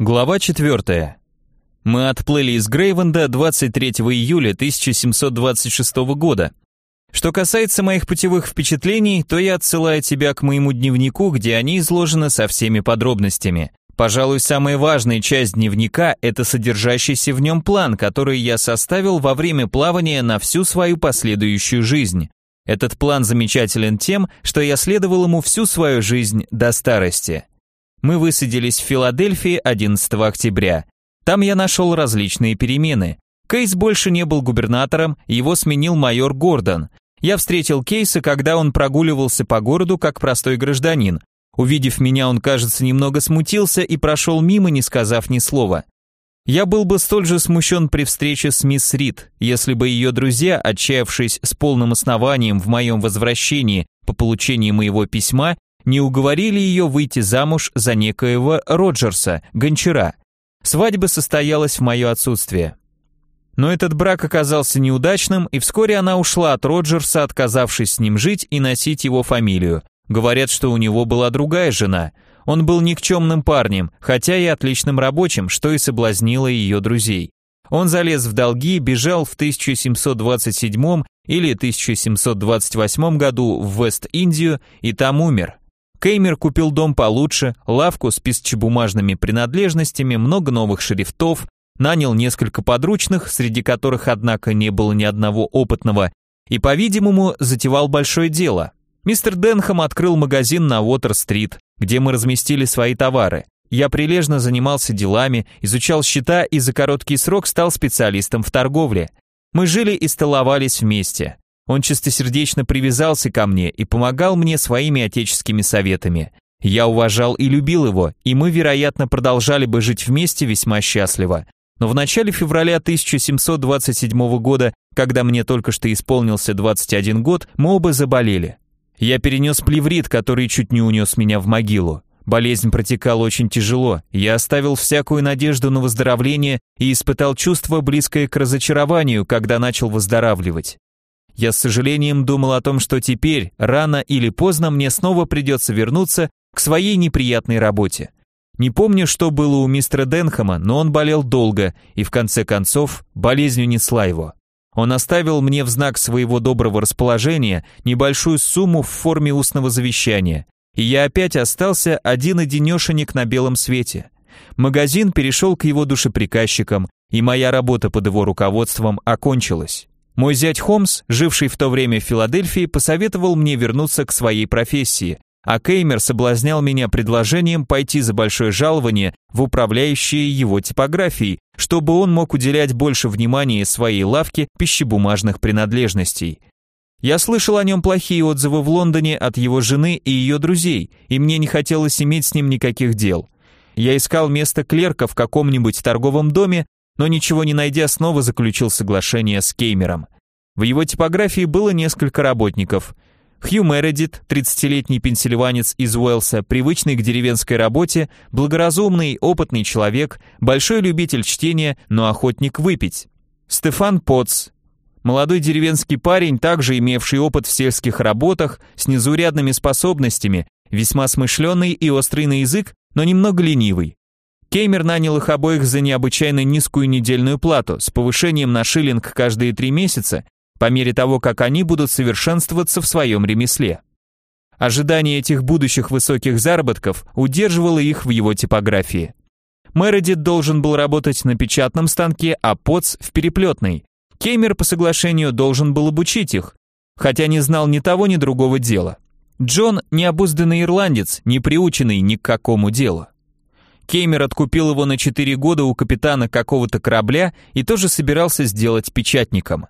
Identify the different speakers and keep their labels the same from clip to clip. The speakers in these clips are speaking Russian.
Speaker 1: Глава 4. Мы отплыли из Грейвенда 23 июля 1726 года. Что касается моих путевых впечатлений, то я отсылаю тебя к моему дневнику, где они изложены со всеми подробностями. Пожалуй, самая важная часть дневника – это содержащийся в нем план, который я составил во время плавания на всю свою последующую жизнь. Этот план замечателен тем, что я следовал ему всю свою жизнь до старости. Мы высадились в Филадельфии 11 октября. Там я нашел различные перемены. Кейс больше не был губернатором, его сменил майор Гордон. Я встретил Кейса, когда он прогуливался по городу как простой гражданин. Увидев меня, он, кажется, немного смутился и прошел мимо, не сказав ни слова. Я был бы столь же смущен при встрече с мисс Рид, если бы ее друзья, отчаявшись с полным основанием в моем возвращении по получении моего письма, не уговорили ее выйти замуж за некоего Роджерса, гончара. Свадьба состоялась в мое отсутствие. Но этот брак оказался неудачным, и вскоре она ушла от Роджерса, отказавшись с ним жить и носить его фамилию. Говорят, что у него была другая жена. Он был никчемным парнем, хотя и отличным рабочим, что и соблазнило ее друзей. Он залез в долги, бежал в 1727 или 1728 году в Вест-Индию и там умер. Кеймер купил дом получше, лавку с писчебумажными принадлежностями, много новых шрифтов, нанял несколько подручных, среди которых, однако, не было ни одного опытного, и, по-видимому, затевал большое дело. Мистер Денхам открыл магазин на Уотер-стрит, где мы разместили свои товары. Я прилежно занимался делами, изучал счета и за короткий срок стал специалистом в торговле. Мы жили и столовались вместе. Он чистосердечно привязался ко мне и помогал мне своими отеческими советами. Я уважал и любил его, и мы, вероятно, продолжали бы жить вместе весьма счастливо. Но в начале февраля 1727 года, когда мне только что исполнился 21 год, мы оба заболели. Я перенес плеврит, который чуть не унес меня в могилу. Болезнь протекала очень тяжело, я оставил всякую надежду на выздоровление и испытал чувство, близкое к разочарованию, когда начал выздоравливать. Я с сожалением думал о том, что теперь, рано или поздно, мне снова придется вернуться к своей неприятной работе. Не помню, что было у мистера Денхама, но он болел долго, и в конце концов болезнь унесла его. Он оставил мне в знак своего доброго расположения небольшую сумму в форме устного завещания, и я опять остался один-одинешенек на белом свете. Магазин перешел к его душеприказчикам, и моя работа под его руководством окончилась. Мой зять Холмс, живший в то время в Филадельфии, посоветовал мне вернуться к своей профессии, а Кеймер соблазнял меня предложением пойти за большое жалование в управляющие его типографией, чтобы он мог уделять больше внимания своей лавке пищебумажных принадлежностей. Я слышал о нем плохие отзывы в Лондоне от его жены и ее друзей, и мне не хотелось иметь с ним никаких дел. Я искал место клерка в каком-нибудь торговом доме, но ничего не найдя, снова заключил соглашение с Кеймером. В его типографии было несколько работников. Хью Мередит, 30-летний пенсильванец из Уэлса, привычный к деревенской работе, благоразумный, опытный человек, большой любитель чтения, но охотник выпить. Стефан Потц, молодой деревенский парень, также имевший опыт в сельских работах, с незаурядными способностями, весьма смышленый и острый на язык, но немного ленивый. Кеймер нанял их обоих за необычайно низкую недельную плату с повышением на шиллинг каждые три месяца, по мере того, как они будут совершенствоваться в своем ремесле. Ожидание этих будущих высоких заработков удерживало их в его типографии. Мередит должен был работать на печатном станке, а Потс в переплетной. Кеймер по соглашению должен был обучить их, хотя не знал ни того, ни другого дела. Джон – необузданный ирландец, не приученный ни к какому делу. Кеймер откупил его на 4 года у капитана какого-то корабля и тоже собирался сделать печатником.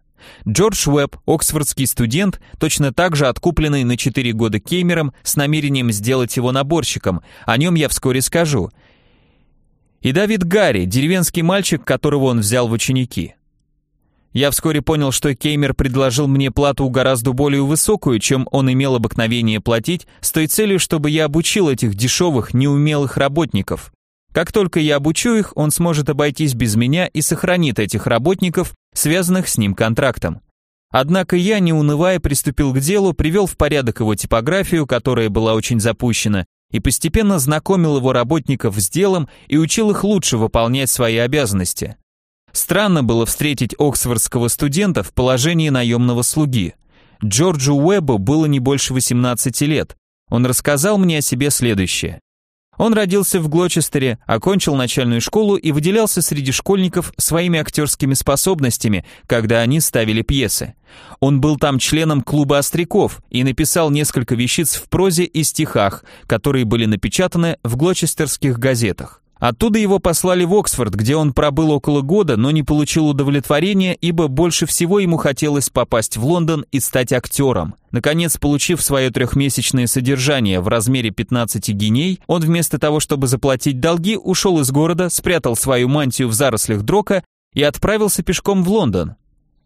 Speaker 1: Джордж Уэбб, оксфордский студент, точно так же откупленный на 4 года Кеймером с намерением сделать его наборщиком, о нем я вскоре скажу. И Давид Гарри, деревенский мальчик, которого он взял в ученики. Я вскоре понял, что Кеймер предложил мне плату гораздо более высокую, чем он имел обыкновение платить, с той целью, чтобы я обучил этих дешевых, неумелых работников. Как только я обучу их, он сможет обойтись без меня и сохранит этих работников, связанных с ним контрактом. Однако я, не унывая, приступил к делу, привел в порядок его типографию, которая была очень запущена, и постепенно знакомил его работников с делом и учил их лучше выполнять свои обязанности. Странно было встретить оксфордского студента в положении наемного слуги. Джорджу Уэббу было не больше 18 лет. Он рассказал мне о себе следующее. Он родился в Глочестере, окончил начальную школу и выделялся среди школьников своими актерскими способностями, когда они ставили пьесы. Он был там членом клуба остряков и написал несколько вещиц в прозе и стихах, которые были напечатаны в глочестерских газетах. Оттуда его послали в Оксфорд, где он пробыл около года, но не получил удовлетворения, ибо больше всего ему хотелось попасть в Лондон и стать актером. Наконец, получив свое трехмесячное содержание в размере 15 гиней, он вместо того, чтобы заплатить долги, ушел из города, спрятал свою мантию в зарослях дрока и отправился пешком в Лондон.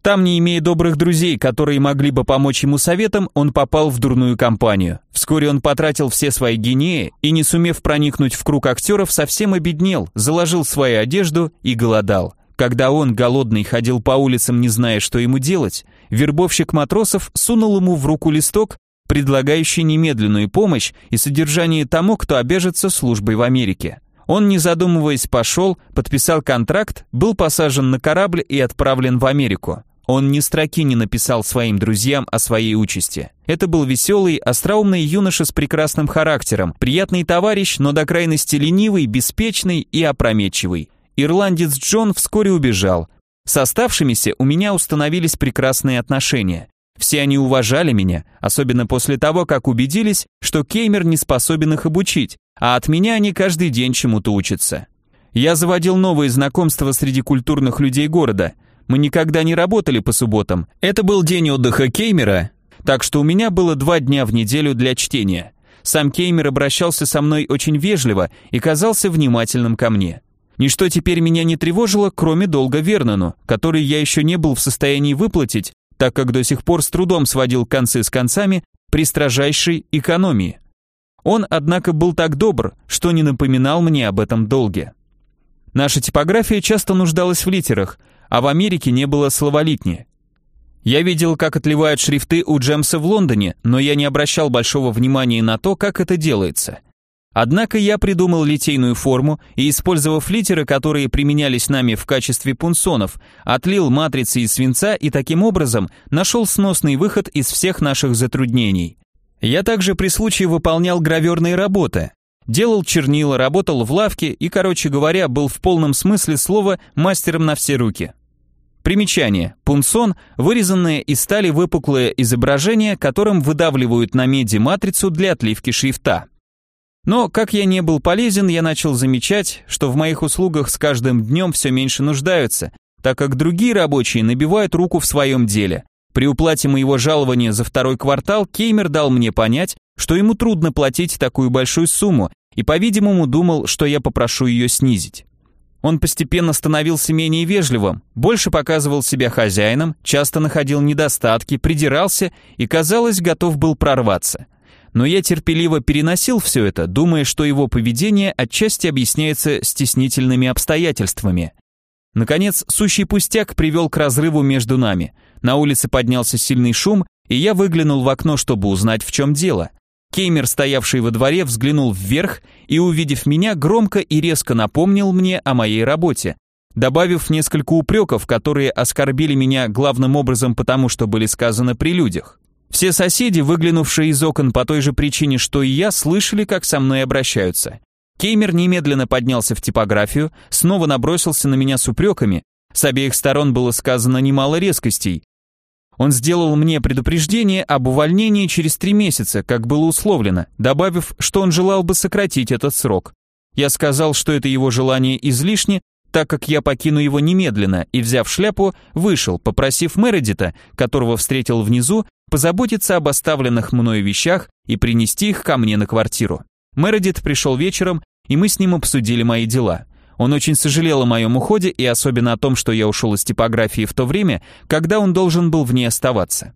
Speaker 1: Там, не имея добрых друзей, которые могли бы помочь ему советом, он попал в дурную компанию. Вскоре он потратил все свои гинеи и, не сумев проникнуть в круг актеров, совсем обеднел, заложил свою одежду и голодал. Когда он, голодный, ходил по улицам, не зная, что ему делать, вербовщик матросов сунул ему в руку листок, предлагающий немедленную помощь и содержание тому, кто обяжется службой в Америке. Он, не задумываясь, пошел, подписал контракт, был посажен на корабль и отправлен в Америку. Он ни строки не написал своим друзьям о своей участи. Это был веселый, остроумный юноша с прекрасным характером, приятный товарищ, но до крайности ленивый, беспечный и опрометчивый. Ирландец Джон вскоре убежал. С оставшимися у меня установились прекрасные отношения. Все они уважали меня, особенно после того, как убедились, что Кеймер не способен их обучить, а от меня они каждый день чему-то учатся. Я заводил новые знакомства среди культурных людей города, мы никогда не работали по субботам. Это был день отдыха Кеймера, так что у меня было два дня в неделю для чтения. Сам Кеймер обращался со мной очень вежливо и казался внимательным ко мне. Ничто теперь меня не тревожило, кроме долга Вернону, который я еще не был в состоянии выплатить, так как до сих пор с трудом сводил концы с концами при строжайшей экономии. Он, однако, был так добр, что не напоминал мне об этом долге. Наша типография часто нуждалась в литерах, а в Америке не было словолитни. Я видел, как отливают шрифты у Джемса в Лондоне, но я не обращал большого внимания на то, как это делается. Однако я придумал литейную форму и, использовав литеры, которые применялись нами в качестве пунсонов, отлил матрицы из свинца и таким образом нашел сносный выход из всех наших затруднений. Я также при случае выполнял граверные работы. Делал чернила, работал в лавке и, короче говоря, был в полном смысле слова мастером на все руки. Примечание. Пунсон – вырезанное из стали выпуклое изображение, которым выдавливают на меди матрицу для отливки шрифта. Но, как я не был полезен, я начал замечать, что в моих услугах с каждым днем все меньше нуждаются, так как другие рабочие набивают руку в своем деле. При уплате моего жалования за второй квартал Кеймер дал мне понять, что ему трудно платить такую большую сумму, и, по-видимому, думал, что я попрошу ее снизить. Он постепенно становился менее вежливым, больше показывал себя хозяином, часто находил недостатки, придирался и, казалось, готов был прорваться. Но я терпеливо переносил все это, думая, что его поведение отчасти объясняется стеснительными обстоятельствами. Наконец, сущий пустяк привел к разрыву между нами. На улице поднялся сильный шум, и я выглянул в окно, чтобы узнать, в чем дело. Кеймер, стоявший во дворе, взглянул вверх и, увидев меня, громко и резко напомнил мне о моей работе, добавив несколько упреков, которые оскорбили меня главным образом потому, что были сказаны при людях. Все соседи, выглянувшие из окон по той же причине, что и я, слышали, как со мной обращаются. Кеймер немедленно поднялся в типографию, снова набросился на меня с упреками, с обеих сторон было сказано немало резкостей, он сделал мне предупреждение об увольнении через три месяца, как было условлено, добавив, что он желал бы сократить этот срок. Я сказал, что это его желание излишне, так как я покину его немедленно, и, взяв шляпу, вышел, попросив Мередита, которого встретил внизу, позаботиться об оставленных мною вещах и принести их ко мне на квартиру. Мередит пришел вечером, и мы с ним обсудили мои дела. Он очень сожалел о моем уходе и особенно о том, что я ушел из типографии в то время, когда он должен был в ней оставаться.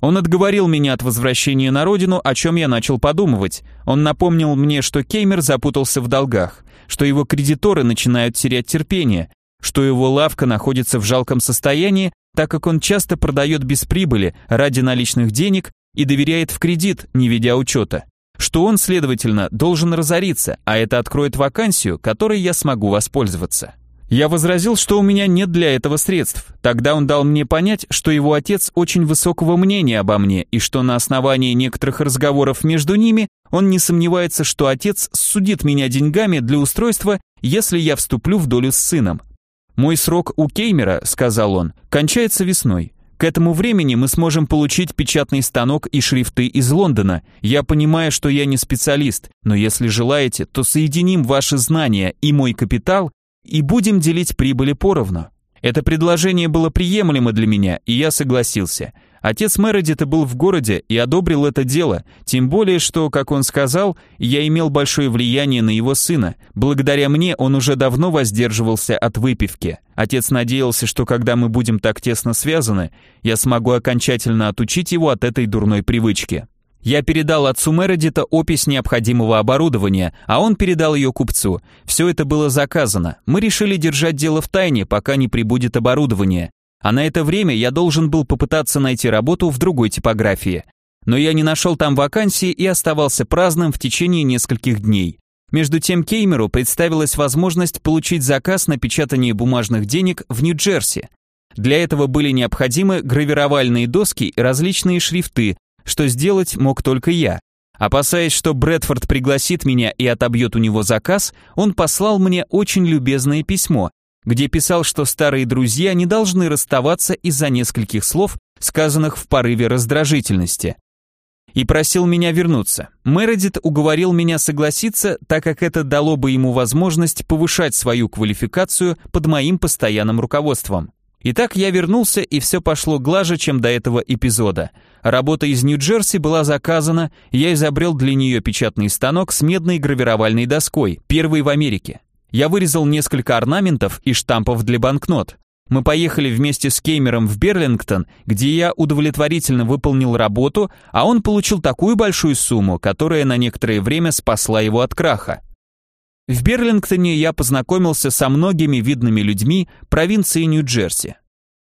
Speaker 1: Он отговорил меня от возвращения на родину, о чем я начал подумывать. Он напомнил мне, что Кеймер запутался в долгах, что его кредиторы начинают терять терпение, что его лавка находится в жалком состоянии, так как он часто продает без прибыли ради наличных денег и доверяет в кредит, не ведя учета что он, следовательно, должен разориться, а это откроет вакансию, которой я смогу воспользоваться. Я возразил, что у меня нет для этого средств. Тогда он дал мне понять, что его отец очень высокого мнения обо мне и что на основании некоторых разговоров между ними он не сомневается, что отец судит меня деньгами для устройства, если я вступлю в долю с сыном. «Мой срок у Кеймера, — сказал он, — кончается весной. К этому времени мы сможем получить печатный станок и шрифты из Лондона. Я понимаю, что я не специалист, но если желаете, то соединим ваши знания и мой капитал и будем делить прибыли поровну. Это предложение было приемлемо для меня, и я согласился. Отец Мередита был в городе и одобрил это дело, тем более, что, как он сказал, я имел большое влияние на его сына. Благодаря мне он уже давно воздерживался от выпивки. Отец надеялся, что когда мы будем так тесно связаны, я смогу окончательно отучить его от этой дурной привычки. Я передал отцу Мередита опись необходимого оборудования, а он передал ее купцу. Все это было заказано. Мы решили держать дело в тайне, пока не прибудет оборудование. А на это время я должен был попытаться найти работу в другой типографии. Но я не нашел там вакансии и оставался праздным в течение нескольких дней. Между тем Кеймеру представилась возможность получить заказ на печатание бумажных денег в Нью-Джерси. Для этого были необходимы гравировальные доски и различные шрифты, что сделать мог только я. Опасаясь, что Брэдфорд пригласит меня и отобьет у него заказ, он послал мне очень любезное письмо, где писал, что старые друзья не должны расставаться из-за нескольких слов, сказанных в порыве раздражительности. И просил меня вернуться. Мередит уговорил меня согласиться, так как это дало бы ему возможность повышать свою квалификацию под моим постоянным руководством. Итак, я вернулся, и все пошло глаже, чем до этого эпизода. Работа из Нью-Джерси была заказана, я изобрел для нее печатный станок с медной гравировальной доской, первый в Америке. Я вырезал несколько орнаментов и штампов для банкнот. Мы поехали вместе с Кеймером в Берлингтон, где я удовлетворительно выполнил работу, а он получил такую большую сумму, которая на некоторое время спасла его от краха. В Берлингтоне я познакомился со многими видными людьми провинции Нью-Джерси.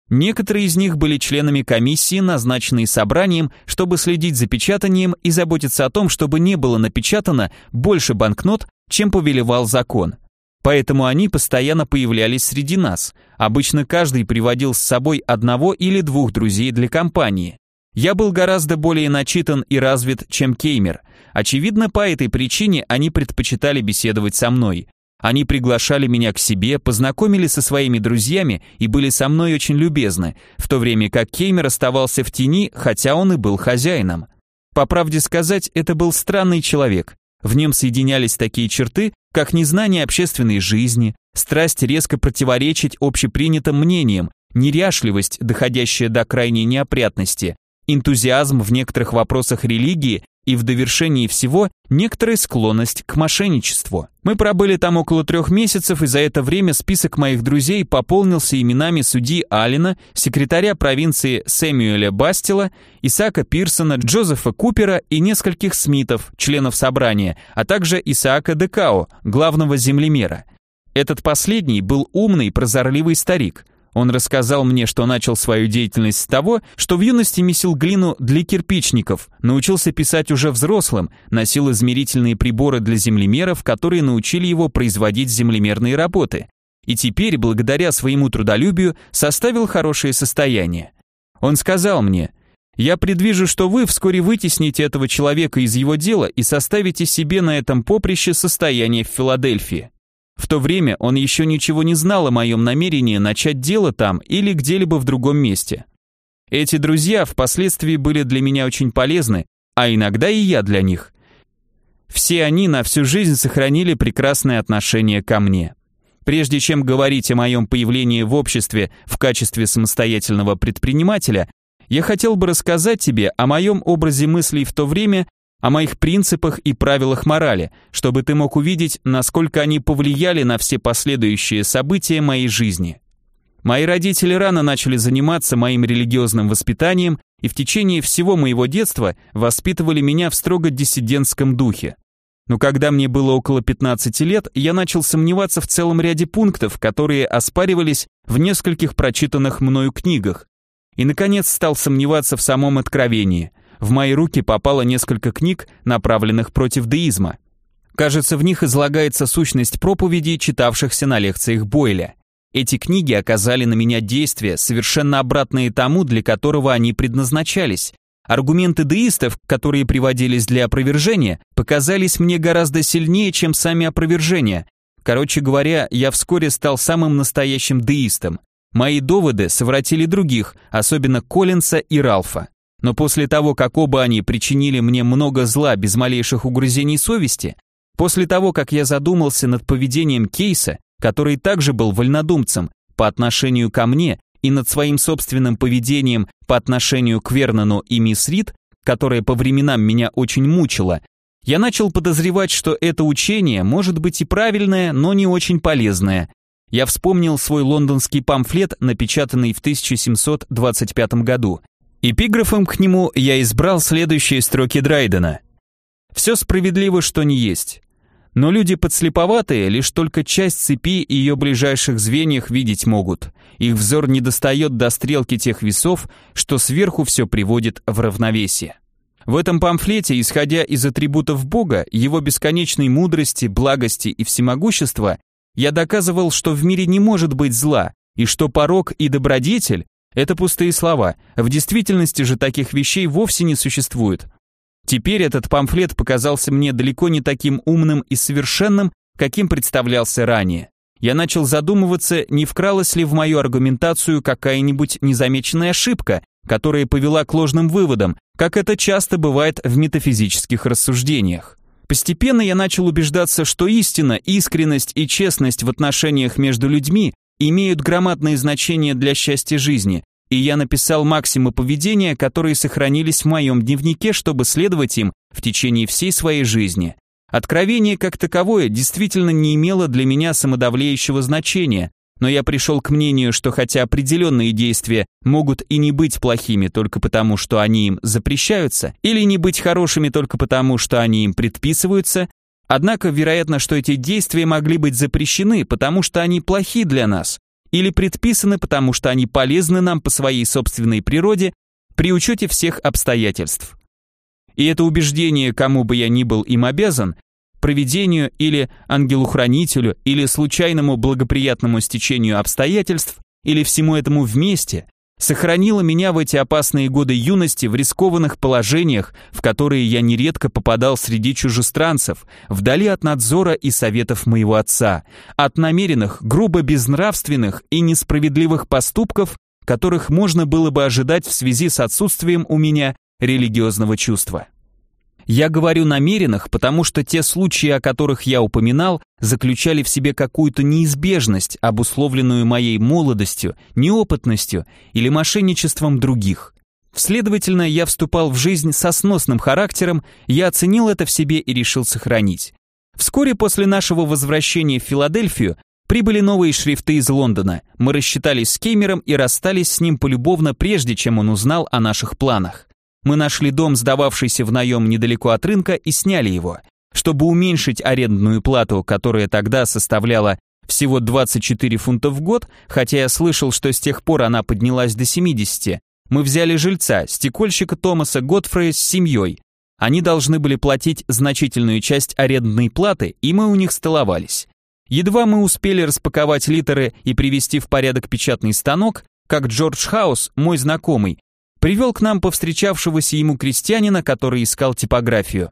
Speaker 1: Некоторые из них были членами комиссии, назначенной собранием, чтобы следить за печатанием и заботиться о том, чтобы не было напечатано больше банкнот, чем повелевал закон. Поэтому они постоянно появлялись среди нас. Обычно каждый приводил с собой одного или двух друзей для компании. Я был гораздо более начитан и развит, чем Кеймер. Очевидно, по этой причине они предпочитали беседовать со мной. Они приглашали меня к себе, познакомили со своими друзьями и были со мной очень любезны, в то время как Кеймер оставался в тени, хотя он и был хозяином. По правде сказать, это был странный человек. В нем соединялись такие черты, как незнание общественной жизни, страсть резко противоречить общепринятым мнениям, неряшливость, доходящая до крайней неопрятности, энтузиазм в некоторых вопросах религии и в довершении всего некоторая склонность к мошенничеству. Мы пробыли там около трех месяцев, и за это время список моих друзей пополнился именами судьи Алина, секретаря провинции Сэмюэля Бастила, Исаака Пирсона, Джозефа Купера и нескольких Смитов, членов собрания, а также Исаака Декао, главного землемера. Этот последний был умный, прозорливый старик – он рассказал мне, что начал свою деятельность с того, что в юности месил глину для кирпичников, научился писать уже взрослым, носил измерительные приборы для землемеров, которые научили его производить землемерные работы. И теперь, благодаря своему трудолюбию, составил хорошее состояние. Он сказал мне, «Я предвижу, что вы вскоре вытесните этого человека из его дела и составите себе на этом поприще состояние в Филадельфии». В то время он еще ничего не знал о моем намерении начать дело там или где-либо в другом месте. Эти друзья впоследствии были для меня очень полезны, а иногда и я для них. Все они на всю жизнь сохранили прекрасное отношение ко мне. Прежде чем говорить о моем появлении в обществе в качестве самостоятельного предпринимателя, я хотел бы рассказать тебе о моем образе мыслей в то время о моих принципах и правилах морали, чтобы ты мог увидеть, насколько они повлияли на все последующие события моей жизни. Мои родители рано начали заниматься моим религиозным воспитанием и в течение всего моего детства воспитывали меня в строго диссидентском духе. Но когда мне было около 15 лет, я начал сомневаться в целом ряде пунктов, которые оспаривались в нескольких прочитанных мною книгах. И, наконец, стал сомневаться в самом откровении – в мои руки попало несколько книг, направленных против деизма. Кажется, в них излагается сущность проповедей, читавшихся на лекциях Бойля. Эти книги оказали на меня действие, совершенно обратные тому, для которого они предназначались. Аргументы деистов, которые приводились для опровержения, показались мне гораздо сильнее, чем сами опровержения. Короче говоря, я вскоре стал самым настоящим деистом. Мои доводы совратили других, особенно Коллинса и Ралфа. Но после того, как оба они причинили мне много зла без малейших угрызений совести, после того, как я задумался над поведением Кейса, который также был вольнодумцем по отношению ко мне и над своим собственным поведением по отношению к Вернону и мисс Рид, которая по временам меня очень мучила, я начал подозревать, что это учение может быть и правильное, но не очень полезное. Я вспомнил свой лондонский памфлет, напечатанный в 1725 году. Эпиграфом к нему я избрал следующие строки Драйдена. «Все справедливо, что не есть. Но люди подслеповатые лишь только часть цепи и ее ближайших звеньях видеть могут. Их взор не достает до стрелки тех весов, что сверху все приводит в равновесие. В этом памфлете, исходя из атрибутов Бога, его бесконечной мудрости, благости и всемогущества, я доказывал, что в мире не может быть зла, и что порок и добродетель – это пустые слова, в действительности же таких вещей вовсе не существует. Теперь этот памфлет показался мне далеко не таким умным и совершенным, каким представлялся ранее. Я начал задумываться, не вкралась ли в мою аргументацию какая-нибудь незамеченная ошибка, которая повела к ложным выводам, как это часто бывает в метафизических рассуждениях. Постепенно я начал убеждаться, что истина, искренность и честность в отношениях между людьми имеют громадное значение для счастья жизни, и я написал максимы поведения, которые сохранились в моем дневнике, чтобы следовать им в течение всей своей жизни. Откровение как таковое действительно не имело для меня самодавлеющего значения, но я пришел к мнению, что хотя определенные действия могут и не быть плохими только потому, что они им запрещаются, или не быть хорошими только потому, что они им предписываются, однако вероятно, что эти действия могли быть запрещены, потому что они плохи для нас, или предписаны, потому что они полезны нам по своей собственной природе при учете всех обстоятельств. И это убеждение, кому бы я ни был им обязан, проведению или ангелу-хранителю, или случайному благоприятному стечению обстоятельств, или всему этому вместе, сохранила меня в эти опасные годы юности в рискованных положениях, в которые я нередко попадал среди чужестранцев, вдали от надзора и советов моего отца, от намеренных, грубо безнравственных и несправедливых поступков, которых можно было бы ожидать в связи с отсутствием у меня религиозного чувства. Я говорю намеренных, потому что те случаи, о которых я упоминал, заключали в себе какую-то неизбежность, обусловленную моей молодостью, неопытностью или мошенничеством других. Следовательно, я вступал в жизнь со сносным характером, я оценил это в себе и решил сохранить. Вскоре после нашего возвращения в Филадельфию прибыли новые шрифты из Лондона. Мы рассчитались с Кеймером и расстались с ним полюбовно, прежде чем он узнал о наших планах. Мы нашли дом, сдававшийся в наем недалеко от рынка, и сняли его. Чтобы уменьшить арендную плату, которая тогда составляла всего 24 фунта в год, хотя я слышал, что с тех пор она поднялась до 70, мы взяли жильца, стекольщика Томаса Готфрея с семьей. Они должны были платить значительную часть арендной платы, и мы у них столовались. Едва мы успели распаковать литеры и привести в порядок печатный станок, как Джордж Хаус, мой знакомый, привел к нам повстречавшегося ему крестьянина, который искал типографию.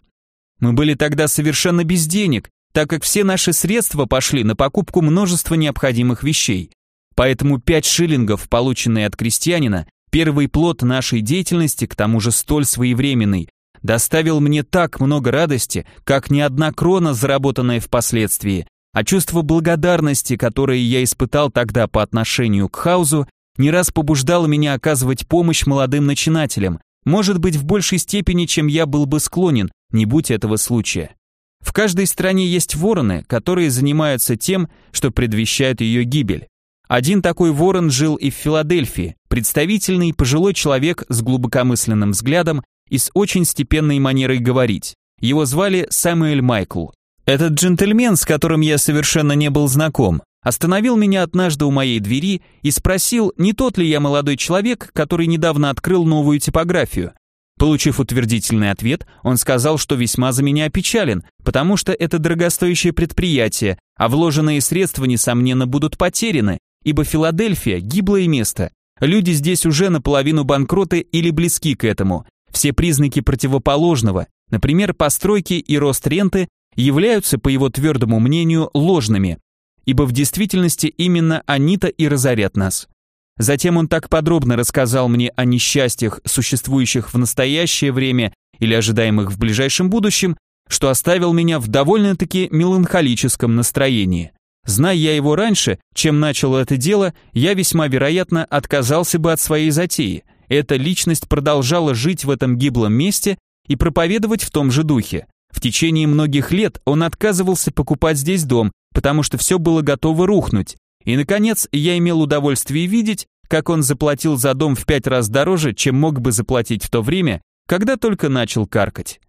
Speaker 1: Мы были тогда совершенно без денег, так как все наши средства пошли на покупку множества необходимых вещей. Поэтому пять шиллингов, полученные от крестьянина, первый плод нашей деятельности, к тому же столь своевременный, доставил мне так много радости, как ни одна крона, заработанная впоследствии, а чувство благодарности, которое я испытал тогда по отношению к Хаузу, не раз побуждало меня оказывать помощь молодым начинателям, может быть, в большей степени, чем я был бы склонен, не будь этого случая. В каждой стране есть вороны, которые занимаются тем, что предвещает ее гибель. Один такой ворон жил и в Филадельфии, представительный пожилой человек с глубокомысленным взглядом и с очень степенной манерой говорить. Его звали Сэмюэль Майкл. Этот джентльмен, с которым я совершенно не был знаком, остановил меня однажды у моей двери и спросил, не тот ли я молодой человек, который недавно открыл новую типографию. Получив утвердительный ответ, он сказал, что весьма за меня опечален, потому что это дорогостоящее предприятие, а вложенные средства, несомненно, будут потеряны, ибо Филадельфия – гиблое место. Люди здесь уже наполовину банкроты или близки к этому. Все признаки противоположного, например, постройки и рост ренты, являются, по его твердому мнению, ложными, ибо в действительности именно они-то и разорят нас. Затем он так подробно рассказал мне о несчастьях, существующих в настоящее время или ожидаемых в ближайшем будущем, что оставил меня в довольно-таки меланхолическом настроении. Зная я его раньше, чем начал это дело, я весьма вероятно отказался бы от своей затеи. Эта личность продолжала жить в этом гиблом месте и проповедовать в том же духе. В течение многих лет он отказывался покупать здесь дом, потому что все было готово рухнуть, и, наконец, я имел удовольствие видеть, как он заплатил за дом в пять раз дороже, чем мог бы заплатить в то время, когда только начал каркать.